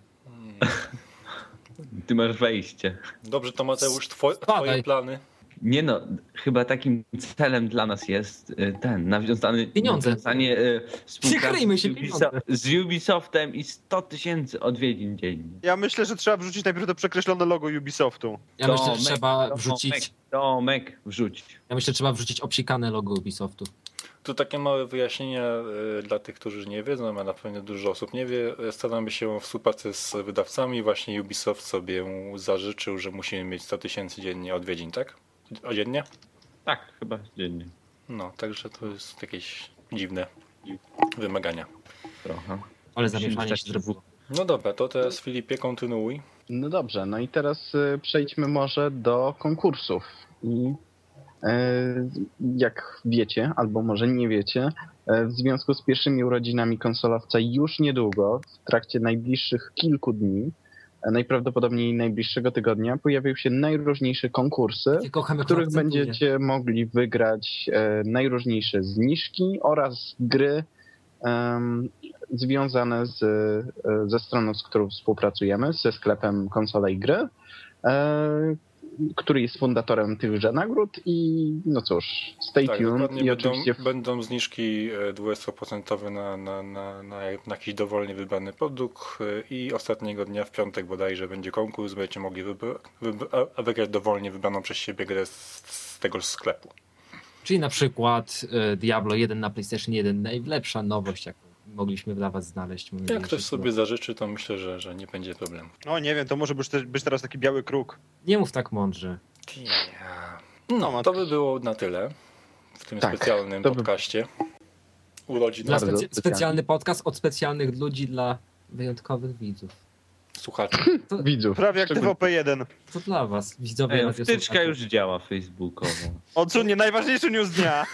Ty masz wejście. Dobrze, to Mateusz, two, twoje plany. Nie no, chyba takim celem dla nas jest y, ten, nawiązany, Pieniądze. nawiązanie y, Przykryjmy się z, pieniądze. z Ubisoftem i 100 tysięcy odwiedzin dziennie. Ja myślę, że trzeba wrzucić najpierw to przekreślone logo Ubisoftu. Ja Tomek, myślę, że trzeba wrzucić. Tomek, wrzuć. Ja myślę, że trzeba wrzucić obsikane logo Ubisoftu. Tu takie małe wyjaśnienia y, dla tych, którzy nie wiedzą, a na pewno dużo osób nie wie. Staramy się w współpracy z wydawcami. Właśnie Ubisoft sobie zażyczył, że musimy mieć 100 tysięcy dziennie odwiedzin, tak? A dziennie? Tak, chyba dziennie. No, także to jest jakieś dziwne wymagania. Trochę. Ale zamieszanie się zrobiło. No dobra, to teraz Filipie kontynuuj. No dobrze, no i teraz y, przejdźmy może do konkursów. I y, jak wiecie, albo może nie wiecie, E, W związku z pierwszymi urodzinami konsolowca już niedługo, w trakcie najbliższych kilku dni, najprawdopodobniej najbliższego tygodnia, pojawią się najróżniejsze konkursy, w których będziecie mogli wygrać e, najróżniejsze zniżki oraz gry związane z, e, ze stroną, z którą współpracujemy, ze sklepem Konsola i Gry, e, który jest fundatorem tychże nagród i no cóż, stay Tak, tuned i będą, oczywiście będą zniżki e, 20% na, na, na, na, na jakiś dowolnie wybrany produkt e, i ostatniego dnia w piątek bodajże będzie konkurs, będziecie mogli wybra- wygrać dowolnie wybraną przez siebie grę z, z tego sklepu. Czyli na przykład e, Diablo 1 na PlayStation 1, najlepsza nowość, jaką mogliśmy dla was znaleźć. Jak ktoś sobie zażyczy, to myślę, że, że nie będzie problemu. No nie wiem, to może być, te- być teraz taki biały kruk. Nie mów tak mądrze. No, to by było na tyle w tym Tak, specjalnym to by- podcaście. Urodzin Dla specy- specjalny. podcast od specjalnych ludzi dla wyjątkowych widzów. słuchaczy. widzów. Prawie jak szczególnie- TVP1. To dla was, widzowie. Ej, wtyczka już działa facebookowo. Odsunie najważniejszy news dnia.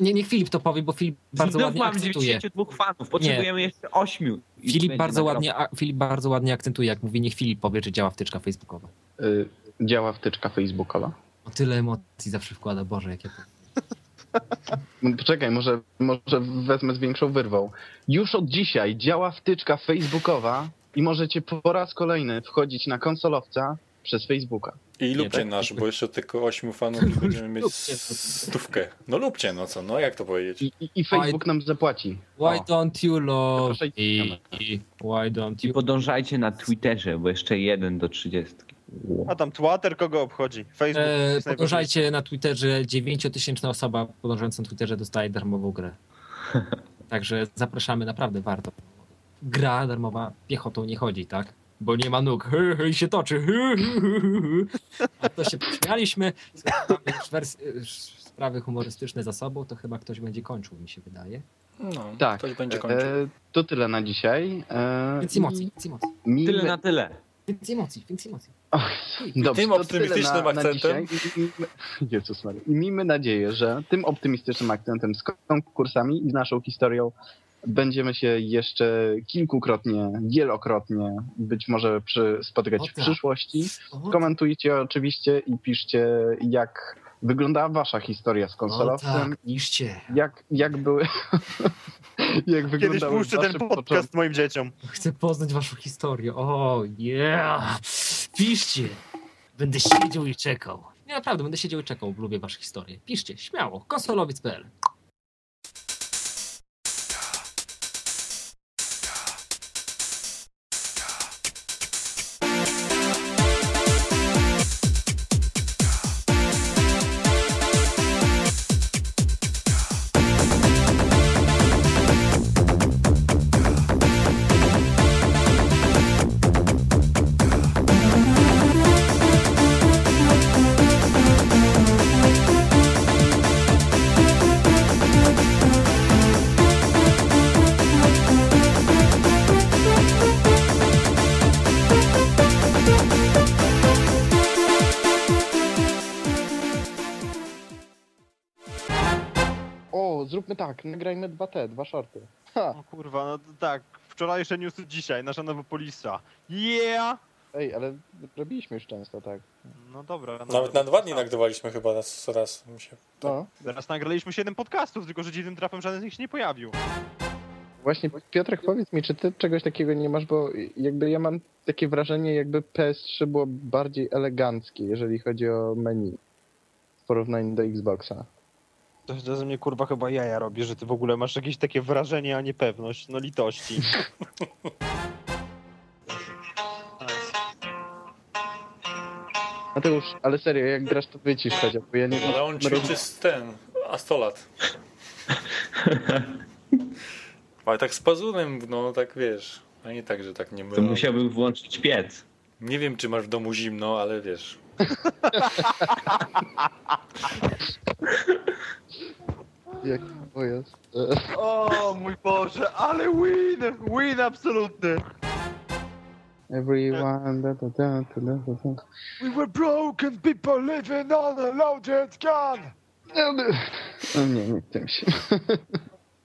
Nie, nie Filip to powie, bo Filip bardzo Znów ładnie mam akcentuje. 92 fanów, potrzebujemy jeszcze 8. i Filip bardzo, ładnie, a, Filip bardzo ładnie akcentuje, jak mówi, niech Filip powie, czy działa wtyczka facebookowa. Y, działa wtyczka facebookowa. O tyle emocji zawsze wkłada, Boże, jakie to... Poczekaj, może, może wezmę z większą wyrwą. Już od dzisiaj działa wtyczka facebookowa i możecie po raz kolejny wchodzić na konsolowca przez Facebooka. I lubcie tak? nasz, bo jeszcze tylko 8 fanów i będziemy mieć stówkę. No lubcie, no co, no jak to powiedzieć? I, i, i Facebook nam zapłaci. Why don't you love iść. Why don't I you... podążajcie na Twitterze, bo jeszcze jeden do 30. Wow. A tam Twitter kogo obchodzi? Facebook. E, jest podążajcie na Twitterze, 9-tysięczna osoba podążająca na Twitterze dostaje darmową grę. Także zapraszamy, naprawdę warto. Gra darmowa piechotą nie chodzi, tak? Bo nie ma nóg i się toczy. A to się śmialiśmy. Sprawy humorystyczne za sobą, to chyba ktoś będzie kończył, mi się wydaje. No, Tak. ktoś będzie kończył. E, to tyle na dzisiaj. E, Więc emocji, więc emocji, i Miejmy... Tyle na tyle. więc emocji, więc emocji. Dobrze, tym optymistycznym na, akcentem. dzisiaj. I- i- Jezus Maria. I miejmy nadzieję, że tym optymistycznym akcentem z konkursami i z naszą historią będziemy się jeszcze kilkukrotnie, wielokrotnie być może przy, spotykać O w tak. przyszłości. O, Komentujcie oczywiście i piszcie, jak wyglądała wasza historia z o konsolowcem. tak, piszcie. Jak, jak były. jak Kiedyś puszczę ten podcast początki. moim dzieciom. Chcę poznać waszą historię. O, yeah! Piszcie! Będę siedział i czekał. Nie, naprawdę, będę siedział i czekał. Lubię wasze historie. Piszcie, śmiało. Konsolowiec.pl zróbmy tak, nagrajmy dwa te, dwa shorty. Ha, O kurwa, no to tak. Wczorajsze newsy dzisiaj, nasza nowa polisa. Yeah! ej, ale robiliśmy już często tak. No dobra. No, Nawet na dwa dni nagrywaliśmy chyba raz. raz mi się... No. Teraz nagraliśmy 7 podcastów, tylko że dziwnym trafem żaden z nich się nie pojawił. Właśnie, Piotrek, powiedz mi, czy ty czegoś takiego nie masz, bo jakby ja mam takie wrażenie, jakby PS3 było bardziej eleganckie, jeżeli chodzi o menu w porównaniu do Xboxa. To, to ze mnie kurwa chyba jaja robi, że ty w ogóle masz jakieś takie wrażenie, a nie pewność. No litości. Mateusz, ale serio, jak grasz, to wycisz bo ja nie Ale on ćwiczy z ten, astolat. Ale tak z pazurem, no tak wiesz. A nie tak, że tak nie To mylą. musiałbym włączyć piec. Nie wiem, czy masz w domu zimno, ale wiesz. Jak jest? O mój Boże, ale win! Win absolutny! Everyone, da, da, da, da, da, da. We were broken people living on a loaded gun! No, no, nie, nie chcę się.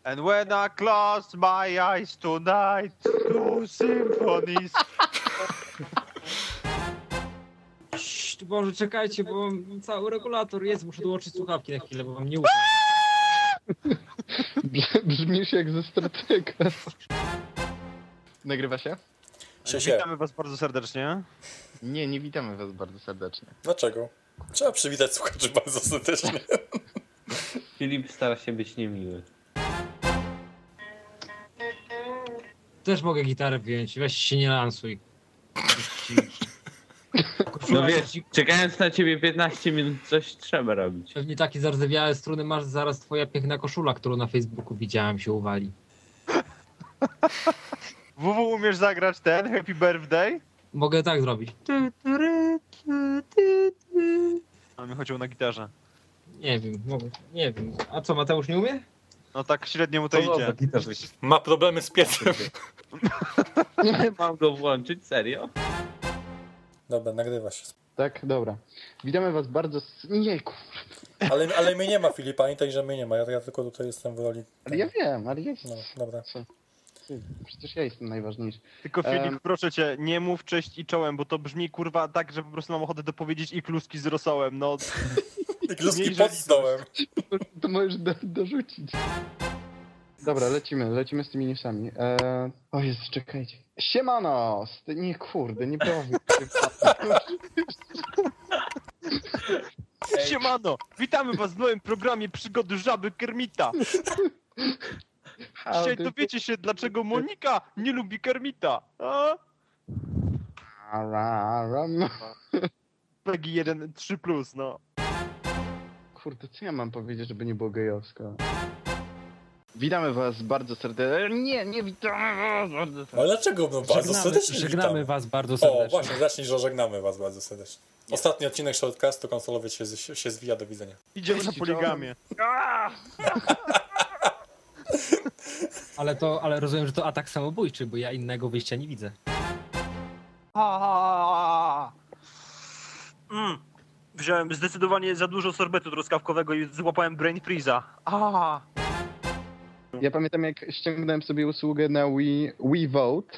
And when I close my eyes tonight, two symphonies. Boże, czekajcie, bo mam cały regulator jest, muszę dołączyć słuchawki na chwilę, bo mam nie ufa. Brz- Brzmisz jak ze stratega. Nagrywa się? Sie. Witamy was bardzo serdecznie. Nie, nie witamy was bardzo serdecznie. Dlaczego? Trzeba przywitać słuchaczy bardzo serdecznie. Filip stara się być niemiły. Też mogę gitarę wyjąć, weź się nie lansuj. No wiesz, czekając na ciebie 15 minut, coś trzeba robić. Pewnie takie zardzewiałe struny masz, zaraz twoja piękna koszula, którą na Facebooku widziałem się uwali. WW umiesz zagrać ten Happy Birthday? Mogę tak zrobić. A mi chodziło na gitarze. Nie wiem, mogę, nie wiem. A co, Mateusz nie umie? No tak średnio mu to To idzie. gitarz wyś- Ma problemy z piecem. Mam go włączyć, serio? Dobra, nagrywa się. Tak, dobra. Witamy was bardzo... Nie, kur... Ale, ale mnie nie ma, Filip, pamiętaj, że mnie nie ma. Ja, ja tylko tutaj jestem w roli. Ale ja wiem, ale jest... No, dobra. Przecież ja jestem najważniejszy. Tylko Filip, Em. proszę cię, nie mów cześć i czołem, bo to brzmi kurwa tak, że po prostu mam ochotę dopowiedzieć i kluski z rosołem. No, I kluski pod stołem. To możesz do, dorzucić. Dobra, lecimy, lecimy z tymi newsami. Eee, o Jezu, czekajcie. Siemano! St- Nie, kurde, nie powiem. siemano! Witamy was w nowym programie Przygody Żaby Kermita. Dzisiaj dowiecie się, dlaczego Monika nie lubi Kermita. A? Peggy 1, 3+, plus, no. Kurde, co ja mam powiedzieć, żeby nie było gejowsko? Witamy was bardzo serdecznie. Nie, nie witamy was bardzo serdecznie. Ale dlaczego? No bardzo serdecznie żegnamy witamy. was bardzo O, serdecznie. właśnie, zacznij, że żegnamy was bardzo serdecznie. Ostatni odcinek Shortcastu konsolowiec się, się, się zwija, do widzenia. Idziemy na poligamię. Ale to, ale rozumiem, że to atak samobójczy, bo ja innego wyjścia nie widzę. Mm. Wziąłem zdecydowanie za dużo sorbetu truskawkowego i złapałem brain freeza. Ja pamiętam, jak ściągnąłem sobie usługę na Wii, Wii Vote,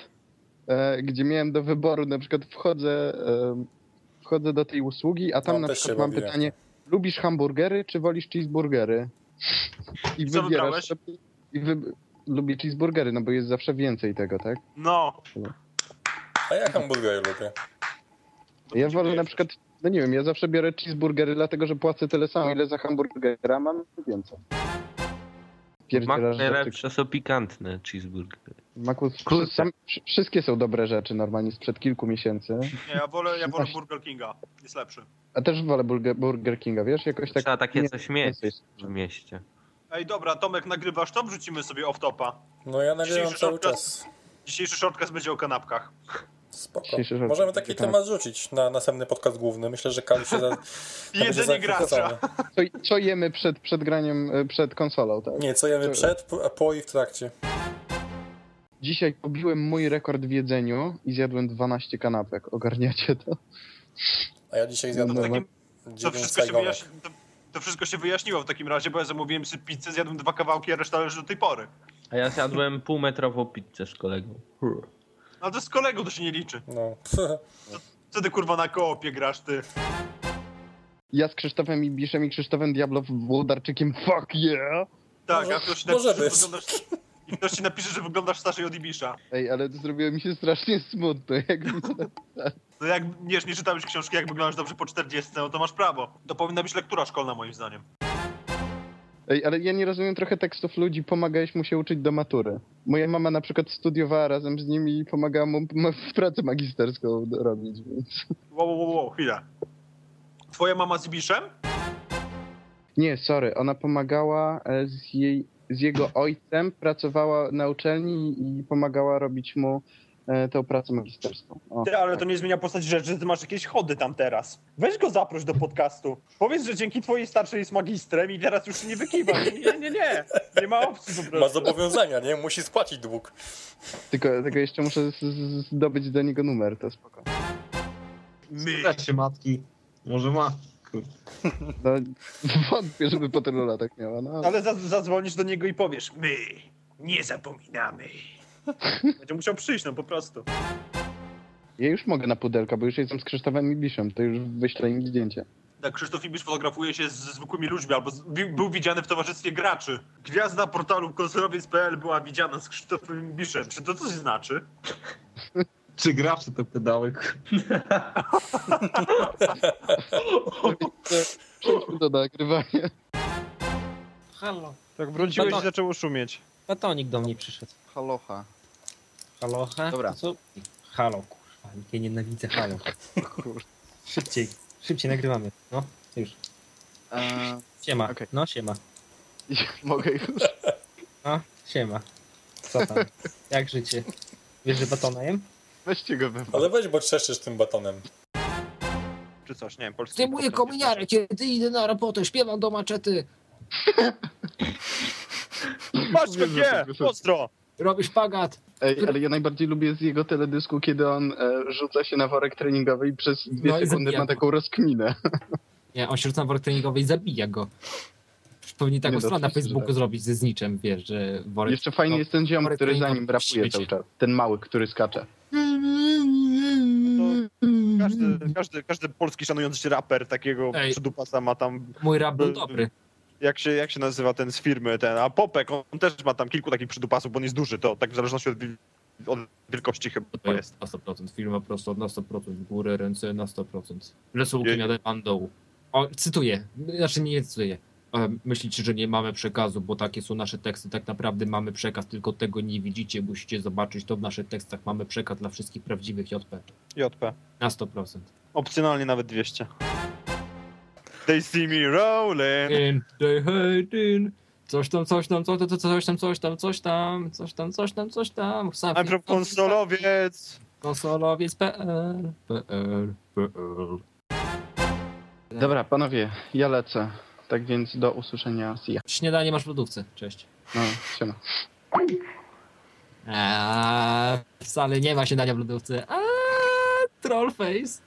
e, gdzie miałem do wyboru, na przykład wchodzę, e, wchodzę do tej usługi, a tam No, na przykład mam bawiłem. pytanie, lubisz hamburgery, czy wolisz cheeseburgery? I co wybierasz sobie- I wy... Lubię cheeseburgery, no bo jest zawsze więcej tego, tak? No. A ja hamburgery lubię. Ja wolę na przykład, no nie wiem, ja zawsze biorę cheeseburgery, dlatego że płacę tyle samo, ile za hamburgera, mam więcej. Rzeczy. najlepsze są pikantne cheeseburgery. Maku, sam, wsz- wszystkie są dobre rzeczy normalnie sprzed kilku miesięcy. Nie, ja wolę, ja wolę. Burger Kinga. Jest lepszy. A też wolę Burger, Burger Kinga, wiesz? Jakoś tak... Trzeba takie nie- coś mieć w mieście. Ej, dobra, Tomek, nagrywasz to? Wrzucimy sobie off-topa. No ja nagrywam Dzisiejszy cały czas. Dzisiejszy shortcast będzie o kanapkach. Spoko. Możemy taki temat rzucić na następny podcast główny. Myślę, że Kali się za... Jedzenie gracza. Co, co jemy przed, przed graniem, e, przed konsolą, tak? Nie, co jemy przed, po- po i w trakcie. Dzisiaj pobiłem mój rekord w jedzeniu i zjadłem 12 kanapek. Ogarniacie to? A ja dzisiaj No, zjadłem no, takim- To 9 wszystko, się wyjaśni... to, to wszystko się wyjaśniło w takim razie, bo ja zamówiłem sobie pizzę, zjadłem dwa kawałki, a reszta leży do tej pory. A ja zjadłem półmetrową pizzę z kolegą. No to z kolegą to się nie liczy. No. Co ty kurwa na koopie grasz, ty? Ja z Krzysztofem Ibiszem i Krzysztofem Diablow Włodarczykiem, fuck yeah! Tak, Może- a ktoś może napisze, że być. wyglądasz... I ktoś ci napisze, że wyglądasz starszej od Ibisza. Ej, ale to zrobiło mi się strasznie smutno, jak mi to... Jak nie, nie czytałeś książki, jak wyglądasz dobrze po 40, no to masz prawo. To powinna być lektura szkolna moim zdaniem. Ej, ale ja nie rozumiem trochę tekstów ludzi, pomagałeś mu się uczyć do matury. Moja mama na przykład studiowała razem z nim i pomagała mu ma- pracę magisterską robić, więc... Wow, wow, wow, chwilę. Twoja mama z Ibiszem? Nie, sorry, ona pomagała e, z, jej, z jego ojcem, pracowała na uczelni i pomagała robić mu tę pracę magisterską. O, Ty, ale tak. to nie zmienia postać rzeczy, że ty masz jakieś chody tam teraz. Weź go zaproś do podcastu. Powiedz, że dzięki twojej starszej jest magistrem i teraz już się nie wykiwa. Nie, nie, nie. Nie ma opcji po Ma prostu. zobowiązania, nie? Musi spłacić dług. Tylko, tylko jeszcze muszę zdobyć do niego numer, to spoko. My. Spytać się matki. Może ma. No, wątpię, żeby po tylu latach miała. No, Ale za- zadzwonisz do niego i powiesz, my nie zapominamy. Będzie musiał przyjść, no po prostu. Ja już mogę na pudelka, bo już jestem z Krzysztofem Ibiszem, to już wyślę im zdjęcie. Tak, Krzysztof Ibisz fotografuje się ze zwykłymi ludźmi, albo z, był widziany w towarzystwie graczy. Gwiazda portalu konsolowiec.pl była widziana z Krzysztofem Ibiszem. Czy to coś znaczy? Czy gracze to pedały? Przejdźmy do nagrywania. Halo. Tak wróciłeś i zaczęło szumieć. Batonik do mnie przyszedł. Halocha. Halocha? Dobra. Co? Halo, kurwa. Ja nienawidzę halo. Kurde. Szybciej. Szybciej nagrywamy. No, już. Eee, Siema. Okej. No, siema. mogę już. No, siema. Co tam? Jak życie? Wiesz, że batona jem? Weźcie go we Ale weź, bo trzeszczysz tym batonem. Czy coś, nie wiem, polski. Zdejmuję kominiarę, kiedy idę na robotę, śpiewam do maczety. Masz Wiem, że mnie! tak Ej, ale ja najbardziej lubię z jego teledysku, kiedy on e, rzuca się na worek treningowy i przez dwie No i sekundy zabija ma taką rozkminę. Nie, on się rzuca na worek treningowy i zabija go. Pewnie taką Nie, no, stronę na że Facebooku tak. zrobić ze zniczem, wiesz, że worek... Jeszcze fajnie no, jest ten ziom, który za nim rapuje cały czas. Ten mały, który skacze. Każdy, każdy, każdy polski szanujący się raper takiego Ej. przydupasa ma tam, Mój rap był dobry. Jak się, jak się nazywa ten z firmy, ten, a Popek, on też ma tam kilku takich przydupasów, bo on jest duży, to tak w zależności od, od wielkości chyba To jest. na 100%. Firma prosto na 100%. W górę, ręce na 100%. Rysułki Nie- jadę pan dołu. O, cytuję. Znaczy nie cytuję. E, Myślicie, że nie mamy przekazu, bo takie są nasze teksty. Tak naprawdę mamy przekaz, tylko tego nie widzicie. Musicie zobaczyć to w naszych tekstach. Mamy przekaz dla wszystkich prawdziwych JP. JP. Na 100%. Opcjonalnie nawet 200. They see me rolling. In the hating. Coś tam, coś tam, coś tam, coś tam, coś tam, coś tam, coś tam, coś tam, coś tam. I'm from konsolowiec. Konsolowiec.pl PL, PL. Dobra, panowie, ja lecę. Tak więc do usłyszenia. See ya. Śniadanie masz w lodówce. Cześć. No, siema. Eee, wcale nie ma śniadania w lodówce. Eee, trollface.